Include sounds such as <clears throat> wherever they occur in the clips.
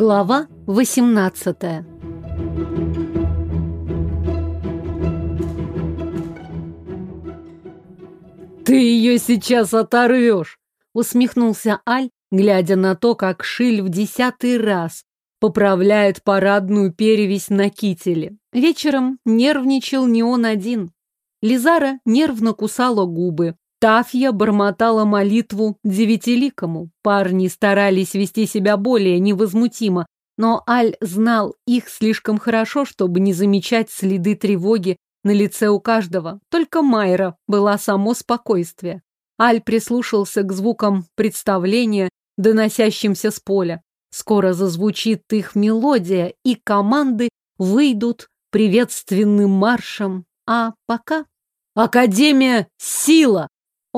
Глава 18 «Ты ее сейчас оторвешь!» — усмехнулся Аль, глядя на то, как Шиль в десятый раз поправляет парадную перевесь на кителе. Вечером нервничал не он один. Лизара нервно кусала губы. Тафья бормотала молитву девятиликому. Парни старались вести себя более невозмутимо, но Аль знал их слишком хорошо, чтобы не замечать следы тревоги на лице у каждого. Только Майра была само спокойствие. Аль прислушался к звукам представления, доносящимся с поля. Скоро зазвучит их мелодия, и команды выйдут приветственным маршем. А пока... Академия — сила!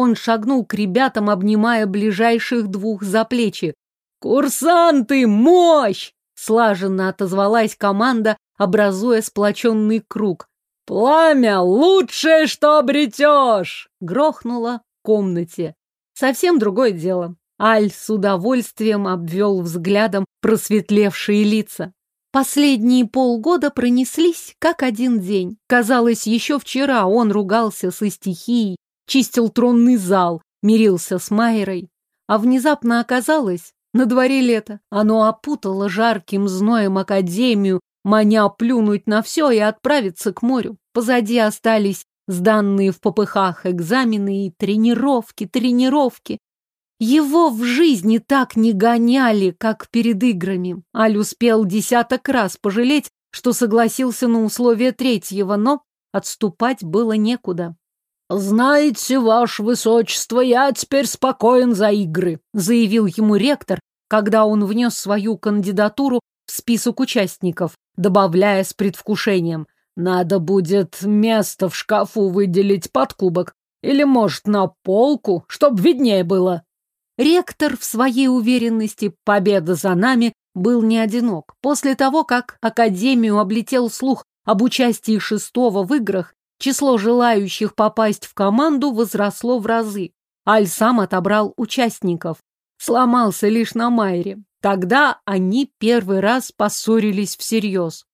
Он шагнул к ребятам, обнимая ближайших двух за плечи. «Курсанты, мощь!» Слаженно отозвалась команда, образуя сплоченный круг. «Пламя — лучшее, что обретешь!» Грохнуло в комнате. Совсем другое дело. Аль с удовольствием обвел взглядом просветлевшие лица. Последние полгода пронеслись, как один день. Казалось, еще вчера он ругался со стихией, чистил тронный зал, мирился с Майрой. А внезапно оказалось, на дворе лето. Оно опутало жарким зноем академию, маня плюнуть на все и отправиться к морю. Позади остались сданные в попыхах экзамены и тренировки, тренировки. Его в жизни так не гоняли, как перед играми. Аль успел десяток раз пожалеть, что согласился на условия третьего, но отступать было некуда. «Знаете, ваше высочество, я теперь спокоен за игры», заявил ему ректор, когда он внес свою кандидатуру в список участников, добавляя с предвкушением. «Надо будет место в шкафу выделить под кубок или, может, на полку, чтоб виднее было». Ректор в своей уверенности «победа за нами» был не одинок. После того, как Академию облетел слух об участии шестого в играх, Число желающих попасть в команду возросло в разы. Аль сам отобрал участников. Сломался лишь на Майре. Тогда они первый раз поссорились всерьез.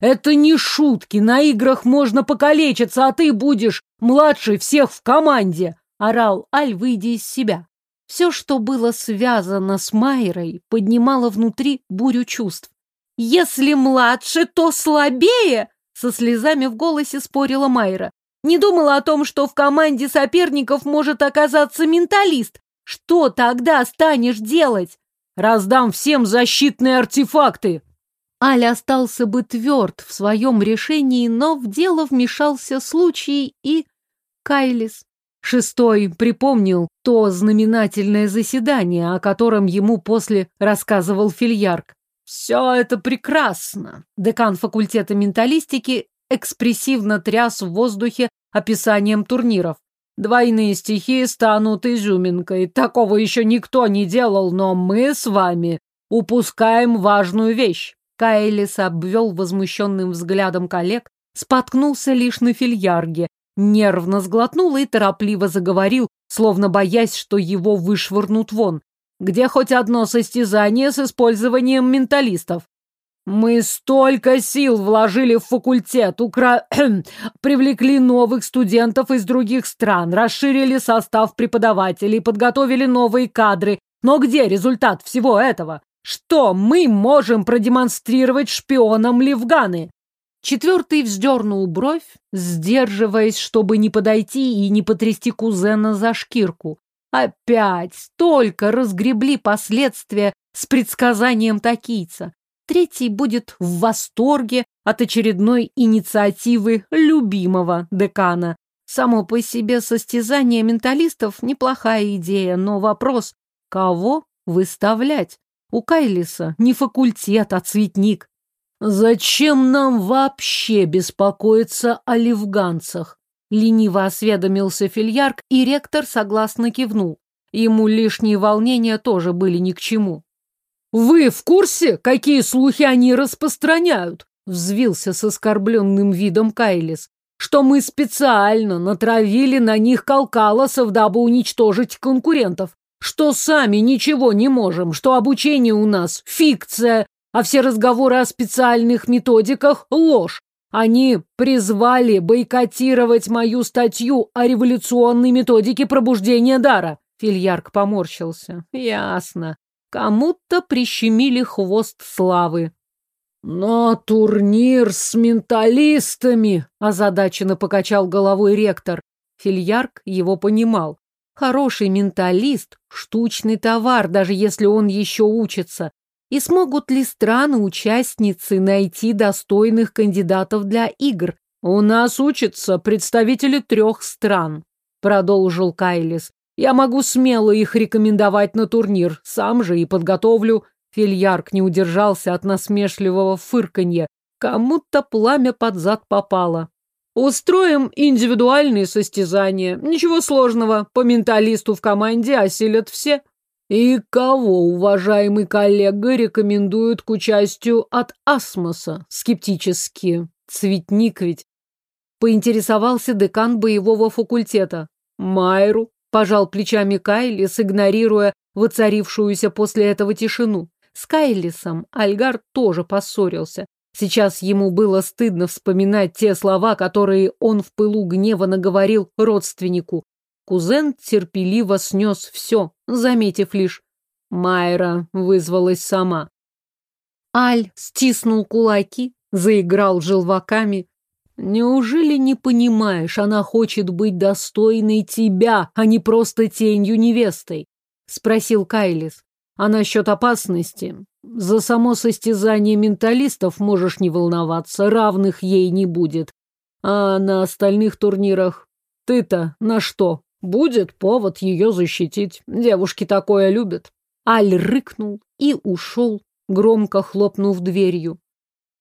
«Это не шутки, на играх можно покалечиться, а ты будешь младший всех в команде!» — орал Аль, выйдя из себя. Все, что было связано с Майрой, поднимало внутри бурю чувств. «Если младше, то слабее!» Со слезами в голосе спорила Майра. Не думала о том, что в команде соперников может оказаться менталист. Что тогда станешь делать? Раздам всем защитные артефакты. Аля остался бы тверд в своем решении, но в дело вмешался случай и... Кайлис. Шестой припомнил то знаменательное заседание, о котором ему после рассказывал Фильярк. «Все это прекрасно!» Декан факультета менталистики экспрессивно тряс в воздухе описанием турниров. «Двойные стихии станут изюминкой. Такого еще никто не делал, но мы с вами упускаем важную вещь». Кайлис обвел возмущенным взглядом коллег, споткнулся лишь на фильярге, нервно сглотнул и торопливо заговорил, словно боясь, что его вышвырнут вон где хоть одно состязание с использованием менталистов. Мы столько сил вложили в факультет, укра... <clears throat> привлекли новых студентов из других стран, расширили состав преподавателей, подготовили новые кадры. Но где результат всего этого? Что мы можем продемонстрировать шпионам Левганы? Четвертый вздернул бровь, сдерживаясь, чтобы не подойти и не потрясти кузена за шкирку. Опять столько разгребли последствия с предсказанием такийца. Третий будет в восторге от очередной инициативы любимого декана. Само по себе состязание менталистов – неплохая идея, но вопрос – кого выставлять? У Кайлиса не факультет, а цветник. Зачем нам вообще беспокоиться о левганцах? Лениво осведомился фильярк, и ректор согласно кивнул. Ему лишние волнения тоже были ни к чему. «Вы в курсе, какие слухи они распространяют?» Взвился с оскорбленным видом Кайлис. «Что мы специально натравили на них калкалосов, дабы уничтожить конкурентов. Что сами ничего не можем, что обучение у нас фикция, а все разговоры о специальных методиках – ложь. Они призвали бойкотировать мою статью о революционной методике пробуждения дара. Фильярк поморщился. Ясно. Кому-то прищемили хвост славы. Но турнир с менталистами, озадаченно покачал головой ректор. Фильярк его понимал. Хороший менталист – штучный товар, даже если он еще учится. И смогут ли страны-участницы найти достойных кандидатов для игр? У нас учатся представители трех стран, продолжил Кайлис. Я могу смело их рекомендовать на турнир, сам же и подготовлю. Фильярк не удержался от насмешливого фырканья. Кому-то пламя под зад попало. Устроим индивидуальные состязания. Ничего сложного. По менталисту в команде осилят все. И кого, уважаемый коллега, рекомендуют к участию от Асмоса? Скептически. Цветник ведь. Поинтересовался декан боевого факультета. Майру. Пожал плечами Кайлис, игнорируя воцарившуюся после этого тишину. С Кайлисом Альгар тоже поссорился. Сейчас ему было стыдно вспоминать те слова, которые он в пылу гнева наговорил родственнику. Кузен терпеливо снес все, заметив лишь «Майра вызвалась сама». Аль стиснул кулаки, заиграл желваками. «Неужели не понимаешь, она хочет быть достойной тебя, а не просто тенью невестой?» — спросил Кайлис. «А насчет опасности? За само состязание менталистов можешь не волноваться, равных ей не будет. А на остальных турнирах ты-то на что? Будет повод ее защитить. Девушки такое любят. Аль рыкнул и ушел, громко хлопнув дверью.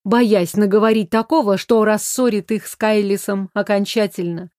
Боясь наговорить такого, что рассорит их с Кайлисом окончательно.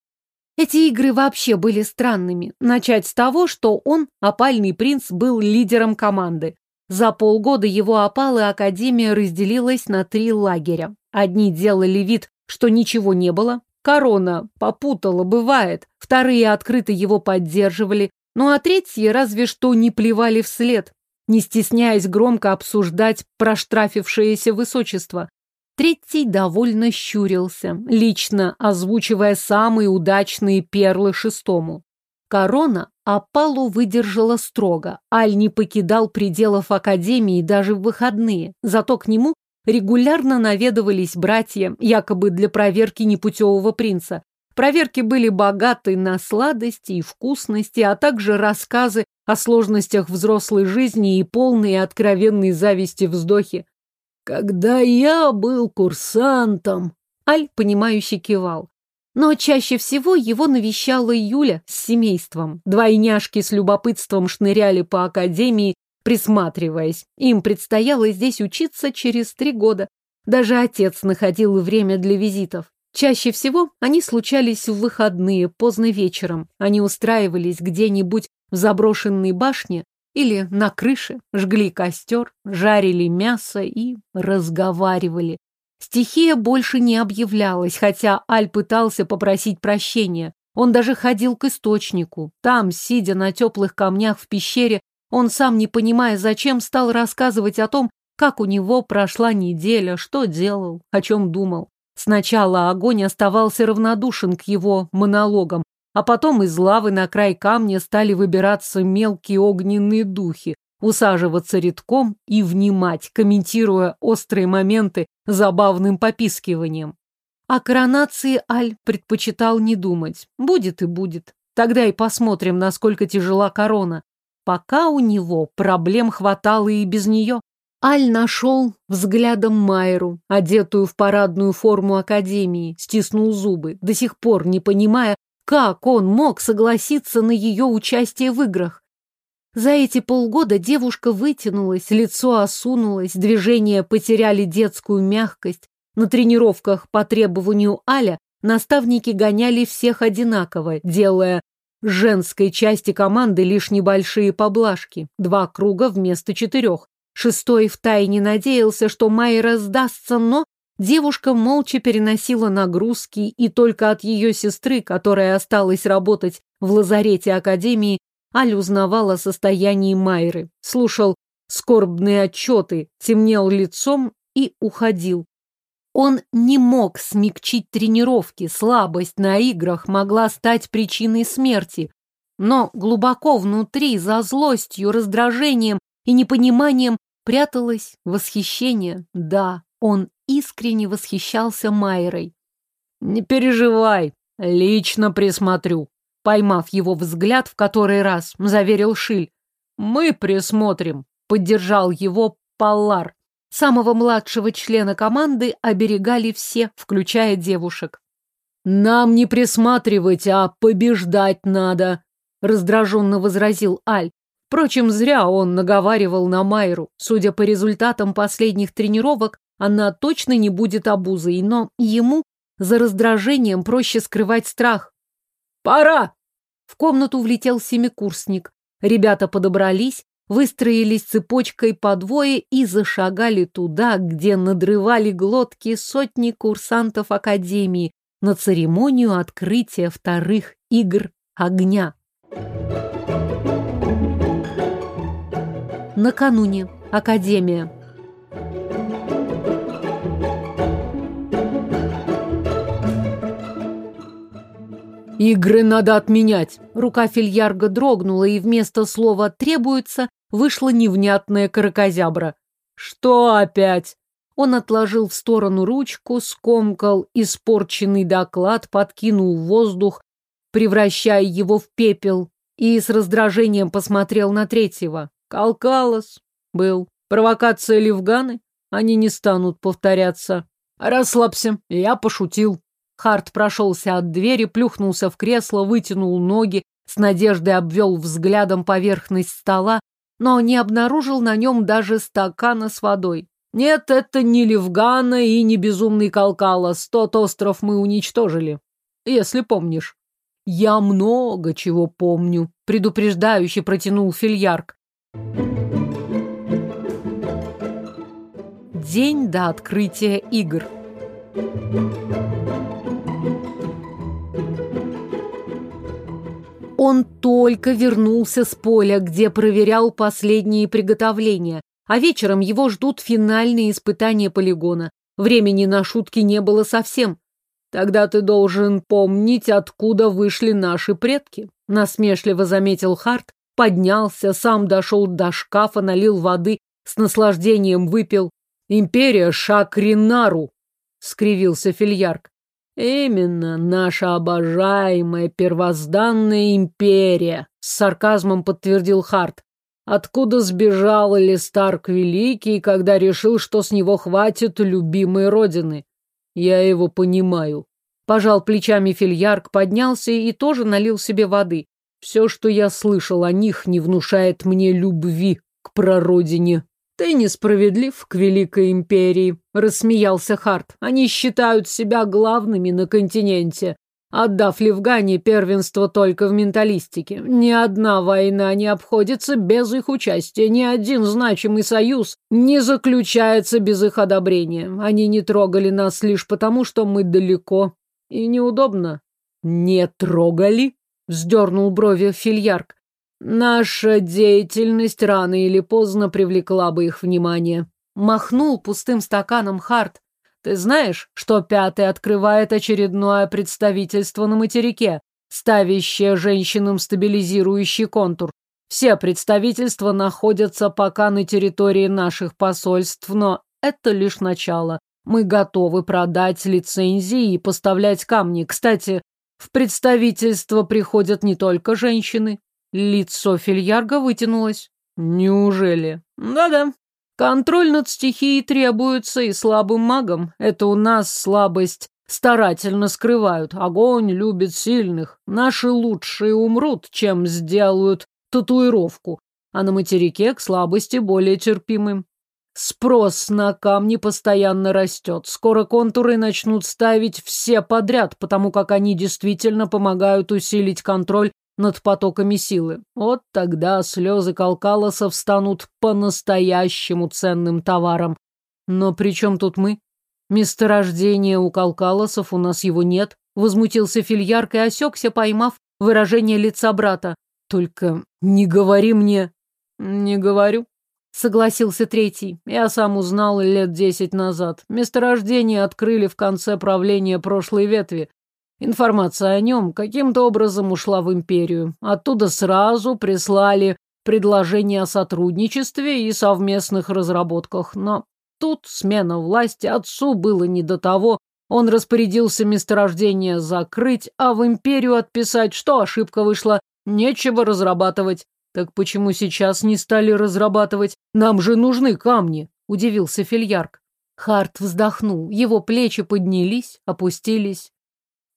Эти игры вообще были странными. Начать с того, что он, опальный принц, был лидером команды. За полгода его опалы Академия разделилась на три лагеря. Одни делали вид, что ничего не было. Корона попутала, бывает. Вторые открыто его поддерживали. Ну а третьи разве что не плевали вслед, не стесняясь громко обсуждать проштрафившееся высочество. Третий довольно щурился, лично озвучивая самые удачные перлы шестому. Корона опалу выдержала строго. Аль не покидал пределов Академии даже в выходные, зато к нему регулярно наведывались братья, якобы для проверки непутевого принца. Проверки были богаты на сладости и вкусности, а также рассказы о сложностях взрослой жизни и полные откровенной зависти вздохи. «Когда я был курсантом...» Аль, понимающе кивал. Но чаще всего его навещала Юля с семейством. Двойняшки с любопытством шныряли по академии, присматриваясь. Им предстояло здесь учиться через три года. Даже отец находил время для визитов. Чаще всего они случались в выходные, поздно вечером. Они устраивались где-нибудь в заброшенной башне или на крыше, жгли костер, жарили мясо и разговаривали. Стихия больше не объявлялась, хотя Аль пытался попросить прощения. Он даже ходил к источнику. Там, сидя на теплых камнях в пещере, он сам, не понимая зачем, стал рассказывать о том, как у него прошла неделя, что делал, о чем думал. Сначала огонь оставался равнодушен к его монологам, а потом из лавы на край камня стали выбираться мелкие огненные духи, усаживаться редком и внимать, комментируя острые моменты забавным попискиванием. О коронации Аль предпочитал не думать. Будет и будет. Тогда и посмотрим, насколько тяжела корона. Пока у него проблем хватало и без нее. Аль нашел взглядом Майру, одетую в парадную форму Академии, стиснул зубы, до сих пор не понимая, как он мог согласиться на ее участие в играх. За эти полгода девушка вытянулась, лицо осунулось, движения потеряли детскую мягкость. На тренировках по требованию Аля наставники гоняли всех одинаково, делая женской части команды лишь небольшие поблажки. Два круга вместо четырех. Шестой втайне надеялся, что Майра сдастся, но девушка молча переносила нагрузки, и только от ее сестры, которая осталась работать в лазарете Академии, Аль узнавал о состоянии Майры, слушал скорбные отчеты, темнел лицом и уходил. Он не мог смягчить тренировки, слабость на играх могла стать причиной смерти. Но глубоко внутри, за злостью, раздражением и непониманием, пряталось восхищение. Да, он искренне восхищался Майрой. «Не переживай, лично присмотрю», поймав его взгляд в который раз, заверил Шиль. «Мы присмотрим», — поддержал его Паллар. Самого младшего члена команды оберегали все, включая девушек. «Нам не присматривать, а побеждать надо», — раздраженно возразил Аль. Впрочем, зря он наговаривал на Майру. Судя по результатам последних тренировок, она точно не будет обузой, но ему за раздражением проще скрывать страх. «Пора!» В комнату влетел семикурсник. Ребята подобрались, выстроились цепочкой по двое и зашагали туда, где надрывали глотки сотни курсантов Академии на церемонию открытия вторых игр огня. Накануне. Академия. «Игры надо отменять!» Рука Фильярга дрогнула, и вместо слова «требуется» вышла невнятная каракозябра. «Что опять?» Он отложил в сторону ручку, скомкал испорченный доклад, подкинул в воздух, превращая его в пепел, и с раздражением посмотрел на третьего. Калкалос был. Провокация Левганы? Они не станут повторяться. Расслабься, я пошутил. Харт прошелся от двери, плюхнулся в кресло, вытянул ноги, с надеждой обвел взглядом поверхность стола, но не обнаружил на нем даже стакана с водой. Нет, это не Левгана и не безумный Калкалос. Тот остров мы уничтожили. Если помнишь. Я много чего помню, предупреждающе протянул Фильярк. День до открытия игр. Он только вернулся с поля, где проверял последние приготовления, а вечером его ждут финальные испытания полигона. Времени на шутки не было совсем. Тогда ты должен помнить, откуда вышли наши предки, насмешливо заметил Харт, поднялся, сам дошел до шкафа, налил воды, с наслаждением выпил. Империя Шакринару, скривился Фильярк. Именно наша обожаемая первозданная империя, с сарказмом подтвердил Харт. Откуда сбежал Элистарк Великий, когда решил, что с него хватит любимой родины? Я его понимаю. Пожал плечами Фильярк, поднялся и тоже налил себе воды. Все, что я слышал о них, не внушает мне любви к прародине. «Ты несправедлив к Великой Империи», — рассмеялся Харт. «Они считают себя главными на континенте, отдав Левгане первенство только в менталистике. Ни одна война не обходится без их участия, ни один значимый союз не заключается без их одобрения. Они не трогали нас лишь потому, что мы далеко и неудобно». «Не трогали?» — вздернул брови Фильярк. Наша деятельность рано или поздно привлекла бы их внимание. Махнул пустым стаканом Харт. Ты знаешь, что пятый открывает очередное представительство на материке, ставящее женщинам стабилизирующий контур. Все представительства находятся пока на территории наших посольств, но это лишь начало. Мы готовы продать лицензии и поставлять камни. Кстати, в представительство приходят не только женщины. Лицо Фильярга вытянулось. Неужели? Да-да. Контроль над стихией требуется и слабым магам. Это у нас слабость старательно скрывают. Огонь любит сильных. Наши лучшие умрут, чем сделают татуировку. А на материке к слабости более терпимым. Спрос на камни постоянно растет. Скоро контуры начнут ставить все подряд, потому как они действительно помогают усилить контроль над потоками силы. Вот тогда слезы Калкалосов станут по-настоящему ценным товаром. Но при чем тут мы? Месторождения у Калкалосов, у нас его нет. Возмутился Фильярк и осекся, поймав выражение лица брата. Только не говори мне. Не говорю. согласился третий. Я сам узнал лет десять назад. Месторождение открыли в конце правления прошлой ветви. Информация о нем каким-то образом ушла в империю. Оттуда сразу прислали предложение о сотрудничестве и совместных разработках. Но тут смена власти отцу было не до того. Он распорядился месторождение закрыть, а в империю отписать, что ошибка вышла. Нечего разрабатывать. Так почему сейчас не стали разрабатывать? Нам же нужны камни, удивился Фильярк. Харт вздохнул, его плечи поднялись, опустились.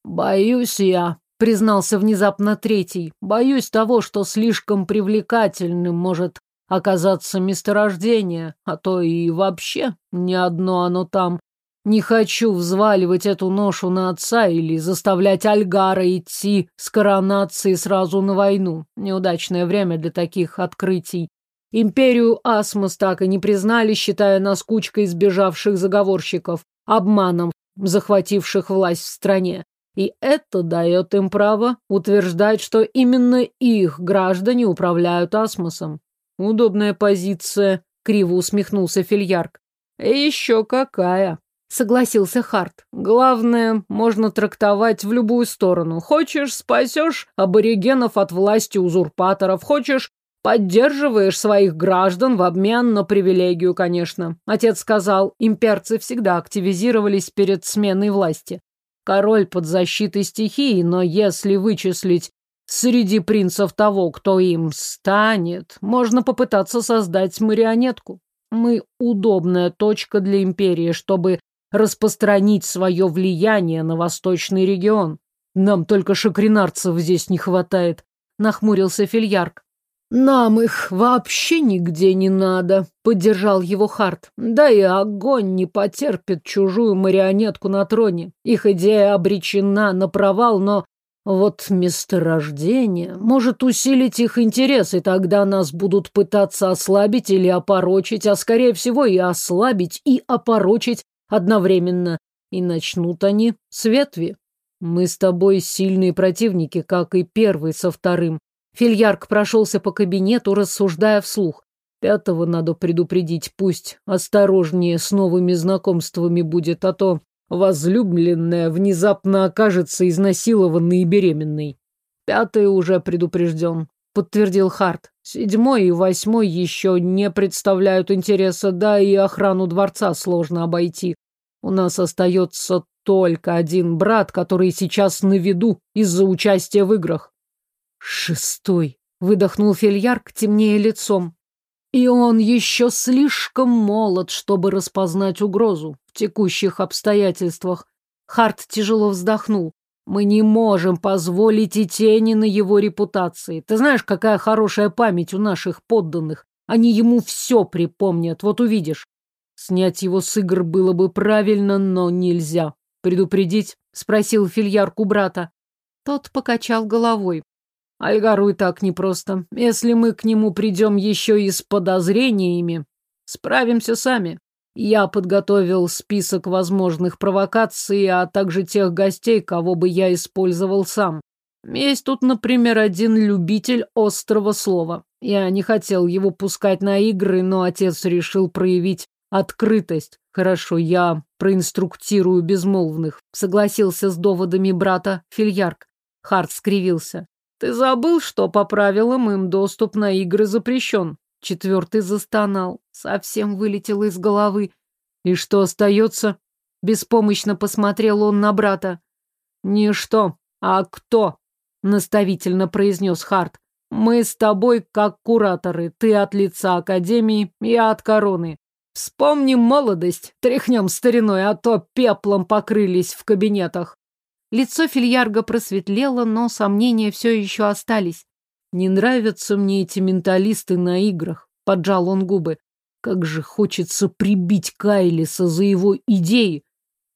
«Боюсь я», — признался внезапно третий. «Боюсь того, что слишком привлекательным может оказаться месторождение, а то и вообще ни одно оно там. Не хочу взваливать эту ношу на отца или заставлять Альгара идти с коронацией сразу на войну. Неудачное время для таких открытий. Империю Асмос так и не признали, считая нас кучкой сбежавших заговорщиков, обманом захвативших власть в стране. И это дает им право утверждать, что именно их граждане управляют асмосом. Удобная позиция, криво усмехнулся Фильярк. Еще какая, согласился Харт. Главное, можно трактовать в любую сторону. Хочешь, спасешь аборигенов от власти узурпаторов, хочешь, Поддерживаешь своих граждан в обмен на привилегию, конечно. Отец сказал, имперцы всегда активизировались перед сменой власти. Король под защитой стихии, но если вычислить среди принцев того, кто им станет, можно попытаться создать марионетку. Мы удобная точка для империи, чтобы распространить свое влияние на восточный регион. Нам только шакринарцев здесь не хватает, нахмурился Фильярк. «Нам их вообще нигде не надо», — поддержал его Харт. «Да и огонь не потерпит чужую марионетку на троне. Их идея обречена на провал, но вот месторождение может усилить их интерес, и тогда нас будут пытаться ослабить или опорочить, а скорее всего и ослабить, и опорочить одновременно. И начнут они с ветви. Мы с тобой сильные противники, как и первый со вторым. Фильярк прошелся по кабинету, рассуждая вслух. Пятого надо предупредить, пусть осторожнее с новыми знакомствами будет, а то возлюбленная внезапно окажется изнасилованной и беременной. Пятый уже предупрежден, подтвердил Харт. Седьмой и восьмой еще не представляют интереса, да и охрану дворца сложно обойти. У нас остается только один брат, который сейчас на виду из-за участия в играх. Шестой. Выдохнул Фильярк, темнее лицом. И он еще слишком молод, чтобы распознать угрозу в текущих обстоятельствах. Харт тяжело вздохнул. Мы не можем позволить и тени на его репутации. Ты знаешь, какая хорошая память у наших подданных. Они ему все припомнят, вот увидишь. Снять его с игр было бы правильно, но нельзя. Предупредить? Спросил Фильярк у брата. Тот покачал головой. Альгару и так непросто. Если мы к нему придем еще и с подозрениями, справимся сами. Я подготовил список возможных провокаций, а также тех гостей, кого бы я использовал сам. Есть тут, например, один любитель острого слова. Я не хотел его пускать на игры, но отец решил проявить открытость. Хорошо, я проинструктирую безмолвных. Согласился с доводами брата Фильярк. Харт скривился. Ты забыл, что по правилам им доступ на игры запрещен? Четвертый застонал. Совсем вылетел из головы. И что остается? Беспомощно посмотрел он на брата. Не что, а кто? Наставительно произнес Харт. Мы с тобой как кураторы. Ты от лица Академии, я от короны. Вспомним молодость, тряхнем стариной, а то пеплом покрылись в кабинетах. Лицо Фильярга просветлело, но сомнения все еще остались. «Не нравятся мне эти менталисты на играх», — поджал он губы. «Как же хочется прибить Кайлиса за его идеи!»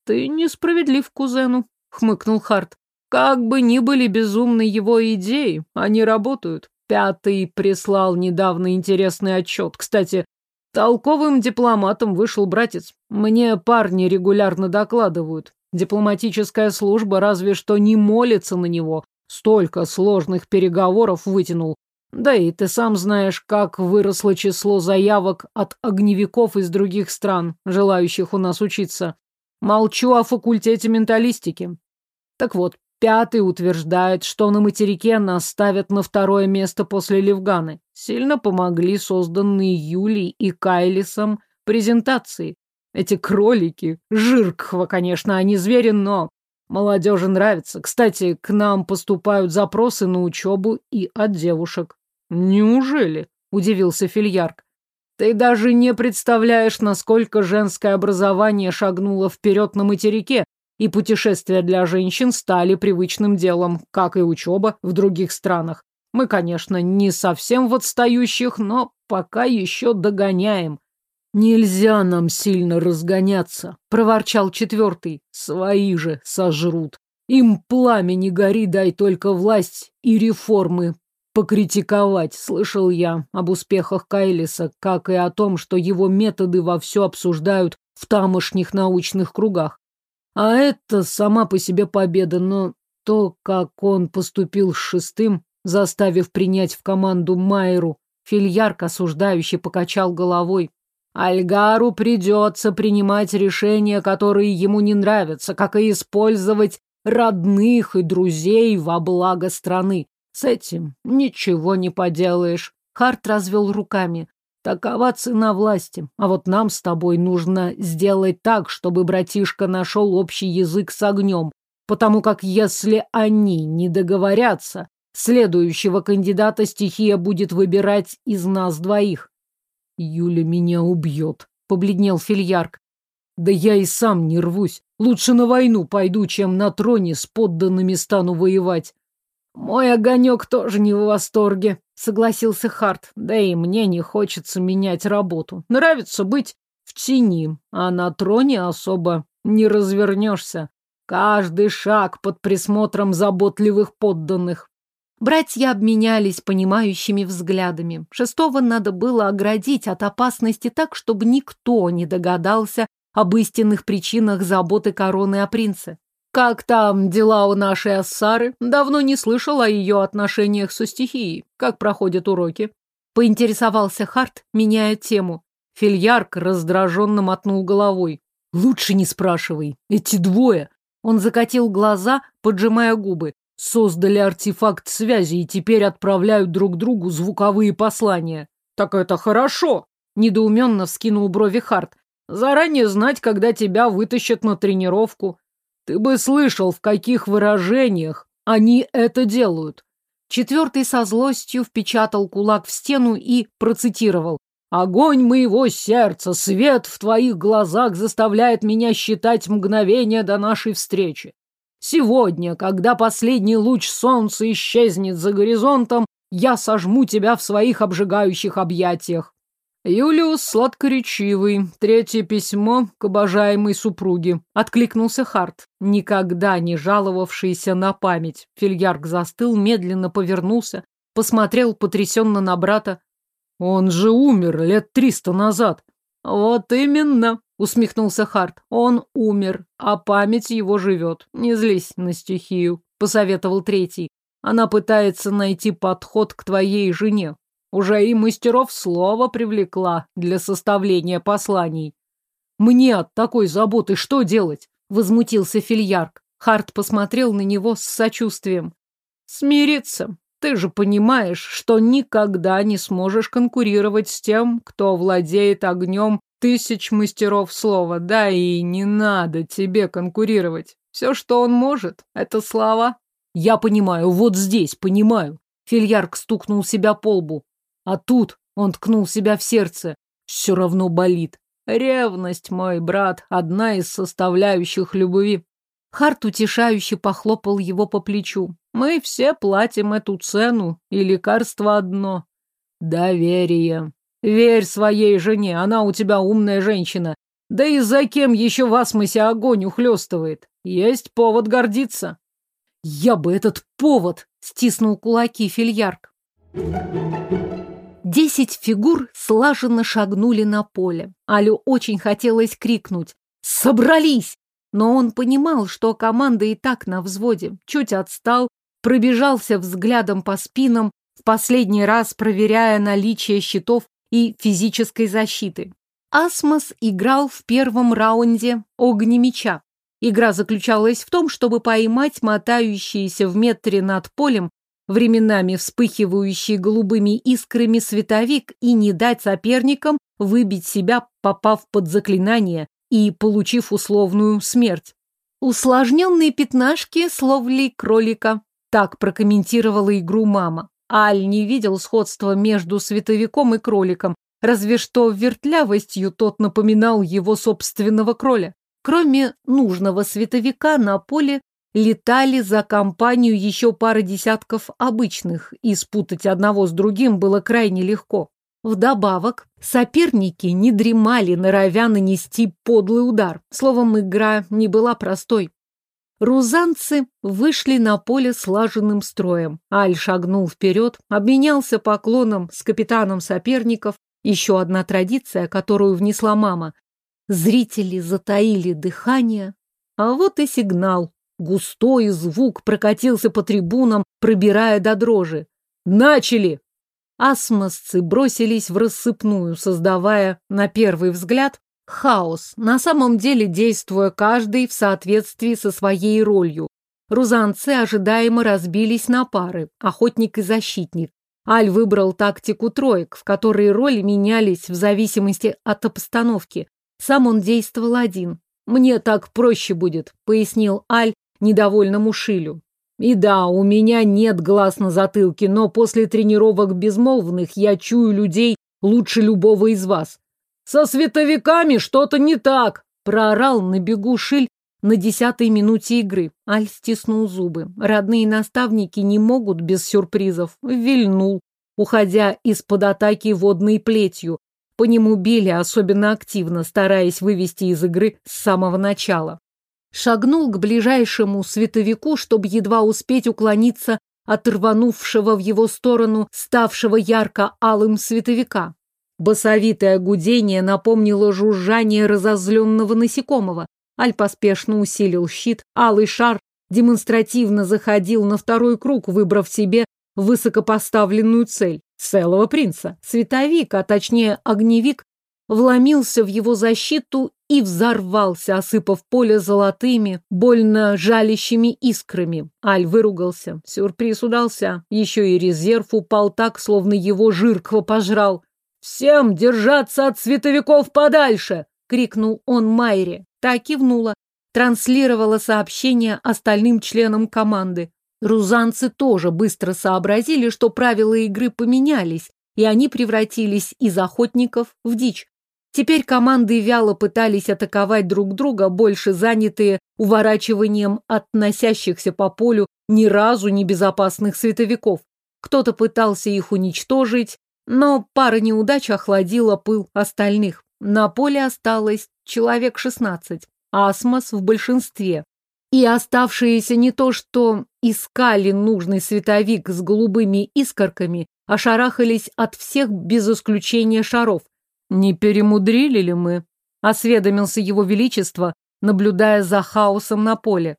«Ты несправедлив кузену», — хмыкнул Харт. «Как бы ни были безумны его идеи, они работают. Пятый прислал недавно интересный отчет. Кстати, толковым дипломатом вышел братец. Мне парни регулярно докладывают. Дипломатическая служба разве что не молится на него. Столько сложных переговоров вытянул. Да и ты сам знаешь, как выросло число заявок от огневиков из других стран, желающих у нас учиться. Молчу о факультете менталистики. Так вот, пятый утверждает, что на материке нас ставят на второе место после Левганы. Сильно помогли созданные Юлей и Кайлисом презентации. Эти кролики, жиркхва, конечно, они звери, но молодежи нравится. Кстати, к нам поступают запросы на учебу и от девушек. Неужели? Удивился Фильярк. Ты даже не представляешь, насколько женское образование шагнуло вперед на материке, и путешествия для женщин стали привычным делом, как и учеба в других странах. Мы, конечно, не совсем в отстающих, но пока еще догоняем. «Нельзя нам сильно разгоняться», — проворчал четвертый. «Свои же сожрут. Им пламя не гори, дай только власть и реформы покритиковать. Слышал я об успехах Кайлиса, как и о том, что его методы вовсю обсуждают в тамошних научных кругах. А это сама по себе победа, но то, как он поступил с шестым, заставив принять в команду Майру, Фильярк осуждающий покачал головой. Альгару придется принимать решения, которые ему не нравятся, как и использовать родных и друзей во благо страны. С этим ничего не поделаешь. Харт развел руками. Такова цена власти. А вот нам с тобой нужно сделать так, чтобы братишка нашел общий язык с огнем. Потому как если они не договорятся, следующего кандидата стихия будет выбирать из нас двоих. Юля меня убьет, побледнел Фильярк. Да я и сам не рвусь. Лучше на войну пойду, чем на троне с подданными стану воевать. Мой огонек тоже не в восторге, согласился Харт. Да и мне не хочется менять работу. Нравится быть в тени, а на троне особо не развернешься. Каждый шаг под присмотром заботливых подданных. Братья обменялись понимающими взглядами. Шестого надо было оградить от опасности так, чтобы никто не догадался об истинных причинах заботы короны о принце. «Как там дела у нашей Ассары? Давно не слышал о ее отношениях со стихией. Как проходят уроки?» Поинтересовался Харт, меняя тему. Фильярк раздраженно мотнул головой. «Лучше не спрашивай. Эти двое!» Он закатил глаза, поджимая губы создали артефакт связи и теперь отправляют друг другу звуковые послания. Так это хорошо, недоуменно вскинул брови Харт. Заранее знать, когда тебя вытащат на тренировку. Ты бы слышал, в каких выражениях они это делают. Четвертый со злостью впечатал кулак в стену и процитировал. «Огонь моего сердца, свет в твоих глазах заставляет меня считать мгновение до нашей встречи. Сегодня, когда последний луч солнца исчезнет за горизонтом, я сожму тебя в своих обжигающих объятиях. Юлиус сладкоречивый. Третье письмо к обожаемой супруге. Откликнулся Харт, никогда не жаловавшийся на память. Фильярк застыл, медленно повернулся, посмотрел потрясенно на брата. Он же умер лет триста назад. Вот именно, усмехнулся Харт. Он умер, а память его живет. Не злись на стихию, посоветовал третий. Она пытается найти подход к твоей жене. Уже и мастеров слова привлекла для составления посланий. Мне от такой заботы что делать? Возмутился Фильярк. Харт посмотрел на него с сочувствием. Смириться. Ты же понимаешь, что никогда не сможешь конкурировать с тем, кто владеет огнем тысяч мастеров слова, да и не надо тебе конкурировать. Все, что он может, это слова. Я понимаю, вот здесь понимаю. Фильярк стукнул себя по лбу. А тут он ткнул себя в сердце. Все равно болит. Ревность, мой брат, одна из составляющих любви. Харт утешающе похлопал его по плечу. Мы все платим эту цену, и лекарство одно — доверие. Верь своей жене, она у тебя умная женщина. Да и за кем еще в асмосе огонь ухлёстывает? Есть повод гордиться. Я бы этот повод, стиснул кулаки Фильярк. Десять фигур слаженно шагнули на поле. Алю очень хотелось крикнуть «Собрались!», но он понимал, что команда и так на взводе. Чуть отстал, пробежался взглядом по спинам, в последний раз проверяя наличие щитов и физической защиты. Асмос играл в первом раунде огнемеча. Игра заключалась в том, чтобы поймать мотающиеся в метре над полем, временами вспыхивающие голубыми искрами световик и не дать соперникам выбить себя, попав под заклинание и получив условную смерть. Усложненные пятнашки с ловлей кролика. Так прокомментировала игру мама. Аль не видел сходства между световиком и кроликом, разве что вертлявостью тот напоминал его собственного кроля. Кроме нужного световика на поле летали за компанию еще пара десятков обычных, и спутать одного с другим было крайне легко. Вдобавок, соперники не дремали, норовя нанести подлый удар. Словом, игра не была простой. Рузанцы вышли на поле слаженным строем. Аль шагнул вперед, обменялся поклоном с капитаном соперников. Еще одна традиция, которую внесла мама. Зрители затаили дыхание. А вот и сигнал. Густой звук прокатился по трибунам, пробирая до дрожи. «Начали!» Асмосцы бросились в рассыпную, создавая, на первый взгляд, хаос, на самом деле действуя каждый в соответствии со своей ролью. Рузанцы ожидаемо разбились на пары, охотник и защитник. Аль выбрал тактику троек, в которой роли менялись в зависимости от обстановки. Сам он действовал один. «Мне так проще будет», — пояснил Аль, недовольному Шилю. И да, у меня нет глаз на затылке, но после тренировок безмолвных я чую людей лучше любого из вас. Со световиками что-то не так, проорал на бегу Шиль на десятой минуте игры. Аль стиснул зубы. Родные наставники не могут без сюрпризов. Вильнул, уходя из-под атаки водной плетью. По нему били особенно активно, стараясь вывести из игры с самого начала шагнул к ближайшему световику, чтобы едва успеть уклониться от рванувшего в его сторону ставшего ярко-алым световика. Басовитое гудение напомнило жужжание разозленного насекомого. Аль поспешно усилил щит, алый шар демонстративно заходил на второй круг, выбрав себе высокопоставленную цель — целого принца. Световик, а точнее огневик, вломился в его защиту и взорвался, осыпав поле золотыми, больно жалящими искрами. Аль выругался. Сюрприз удался. Еще и резерв упал так, словно его жиркво пожрал. «Всем держаться от световиков подальше!» — крикнул он Майре. Та кивнула. Транслировала сообщение остальным членам команды. Рузанцы тоже быстро сообразили, что правила игры поменялись, и они превратились из охотников в дичь. Теперь команды вяло пытались атаковать друг друга, больше занятые уворачиванием относящихся по полю ни разу не безопасных световиков. Кто-то пытался их уничтожить, но пара неудач охладила пыл остальных. На поле осталось человек шестнадцать, асмос в большинстве. И оставшиеся не то что искали нужный световик с голубыми искорками, а шарахались от всех без исключения шаров. «Не перемудрили ли мы?» — осведомился его величество, наблюдая за хаосом на поле.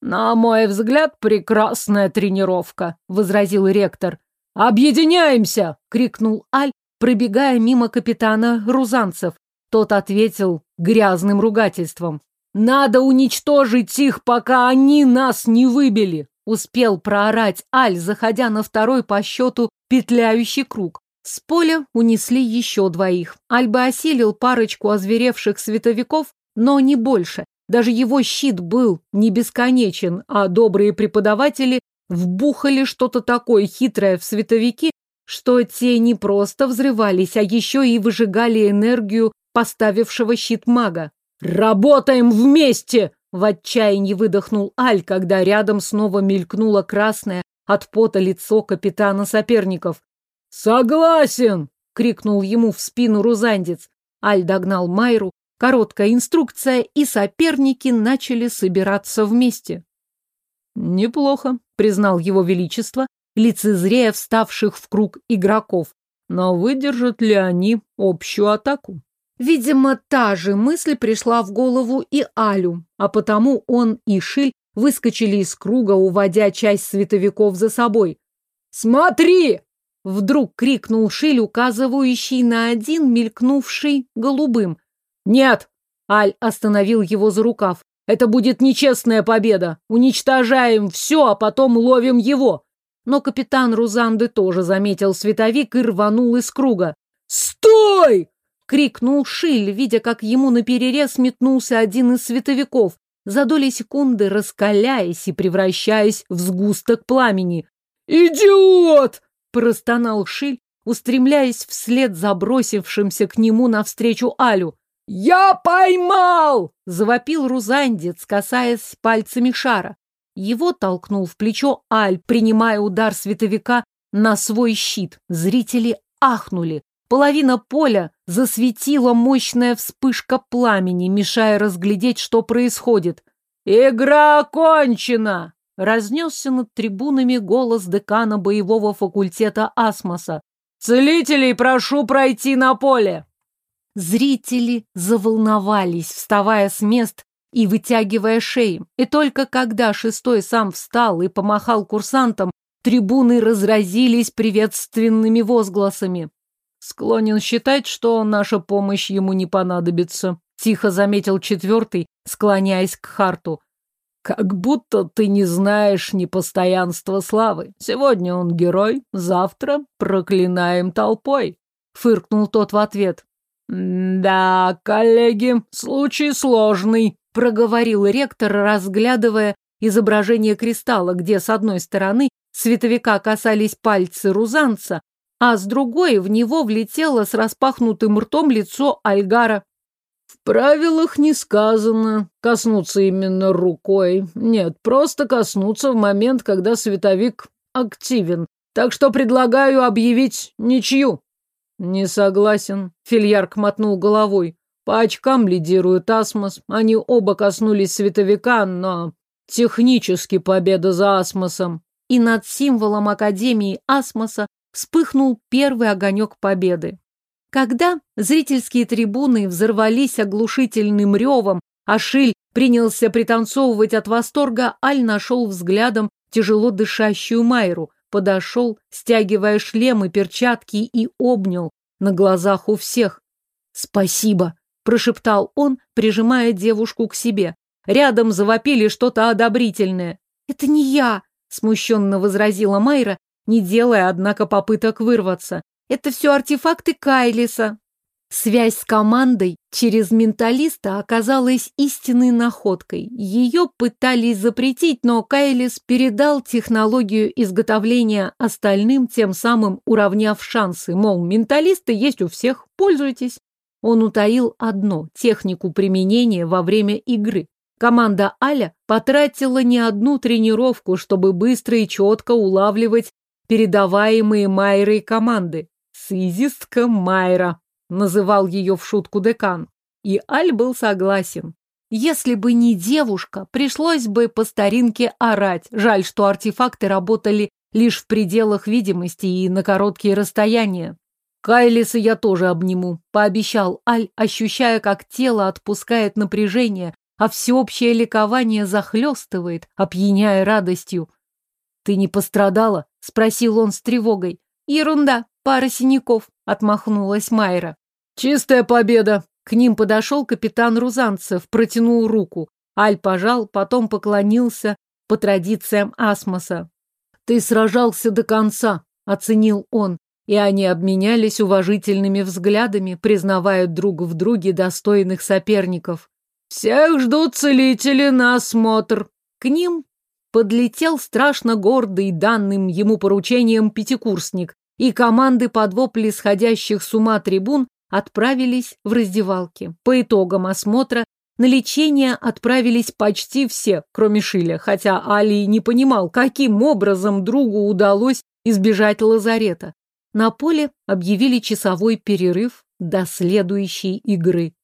«На мой взгляд, прекрасная тренировка», — возразил ректор. «Объединяемся!» — крикнул Аль, пробегая мимо капитана Рузанцев. Тот ответил грязным ругательством. «Надо уничтожить их, пока они нас не выбили!» Успел проорать Аль, заходя на второй по счету петляющий круг. С поля унесли еще двоих. Альба осилил парочку озверевших световиков, но не больше. Даже его щит был не бесконечен, а добрые преподаватели вбухали что-то такое хитрое в световики, что те не просто взрывались, а еще и выжигали энергию поставившего щит мага. «Работаем вместе!» — в отчаянии выдохнул Аль, когда рядом снова мелькнуло красное от пота лицо капитана соперников. «Согласен!» — крикнул ему в спину рузандец. Аль догнал Майру, короткая инструкция, и соперники начали собираться вместе. «Неплохо», — признал его величество, лицезрея вставших в круг игроков. «Но выдержат ли они общую атаку?» Видимо, та же мысль пришла в голову и Алю, а потому он и Шиль выскочили из круга, уводя часть световиков за собой. «Смотри!» Вдруг крикнул Шиль, указывающий на один, мелькнувший голубым. «Нет!» — Аль остановил его за рукав. «Это будет нечестная победа. Уничтожаем все, а потом ловим его!» Но капитан Рузанды тоже заметил световик и рванул из круга. «Стой!» — крикнул Шиль, видя, как ему на перерез метнулся один из световиков, за доли секунды раскаляясь и превращаясь в сгусток пламени. «Идиот!» — простонал Шиль, устремляясь вслед за бросившимся к нему навстречу Алю. «Я поймал!» — завопил Рузандец, касаясь пальцами шара. Его толкнул в плечо Аль, принимая удар световика на свой щит. Зрители ахнули. Половина поля засветила мощная вспышка пламени, мешая разглядеть, что происходит. «Игра окончена!» — разнесся над трибунами голос декана боевого факультета Асмоса. «Целителей прошу пройти на поле!» Зрители заволновались, вставая с мест и вытягивая шеи. И только когда шестой сам встал и помахал курсантам, трибуны разразились приветственными возгласами. Склонен считать, что наша помощь ему не понадобится, тихо заметил четвертый, склоняясь к Харту. Как будто ты не знаешь непостоянства славы. Сегодня он герой, завтра проклинаем толпой. Фыркнул тот в ответ. «Да, коллеги, случай сложный», — проговорил ректор, разглядывая изображение кристалла, где с одной стороны световика касались пальцы рузанца, а с другой в него влетело с распахнутым ртом лицо Альгара. В правилах не сказано коснуться именно рукой. Нет, просто коснуться в момент, когда световик активен. Так что предлагаю объявить ничью. Не согласен. Фильярк мотнул головой. По очкам лидирует Асмос. Они оба коснулись световика, но технически победа за Асмосом. И над символом Академии Асмоса вспыхнул первый огонек победы. Когда зрительские трибуны взорвались оглушительным ревом, а Шиль принялся пританцовывать от восторга, Аль нашел взглядом тяжело дышащую Майру, подошел, стягивая шлем и перчатки, и обнял на глазах у всех. «Спасибо», — прошептал он, прижимая девушку к себе. Рядом завопили что-то одобрительное. «Это не я», — смущенно возразила Майра, не делая, однако, попыток вырваться. Это все артефакты Кайлиса. Связь с командой через менталиста оказалась истинной находкой. Ее пытались запретить, но Кайлис передал технологию изготовления остальным, тем самым уравняв шансы. Мол, менталисты есть у всех, пользуйтесь. Он утаил одно – технику применения во время игры. Команда Аля потратила не одну тренировку, чтобы быстро и четко улавливать передаваемые Майрой команды. «Сызистка Майра», — называл ее в шутку декан. И Аль был согласен. Если бы не девушка, пришлось бы по старинке орать. Жаль, что артефакты работали лишь в пределах видимости и на короткие расстояния. Кайлиса я тоже обниму, пообещал Аль, ощущая, как тело отпускает напряжение, а всеобщее ликование захлестывает, опьяняя радостью. «Ты не пострадала?» — спросил он с тревогой. «Ерунда, пара синяков», — отмахнулась Майра. «Чистая победа!» К ним подошел капитан Рузанцев, протянул руку. Аль пожал, потом поклонился по традициям Асмоса. «Ты сражался до конца», — оценил он, и они обменялись уважительными взглядами, признавая друг в друге достойных соперников. «Всех ждут целители на осмотр». К ним подлетел страшно гордый данным ему поручением пятикурсник, и команды под вопли сходящих с ума трибун отправились в раздевалки. По итогам осмотра на лечение отправились почти все, кроме Шиля, хотя Али не понимал, каким образом другу удалось избежать лазарета. На поле объявили часовой перерыв до следующей игры.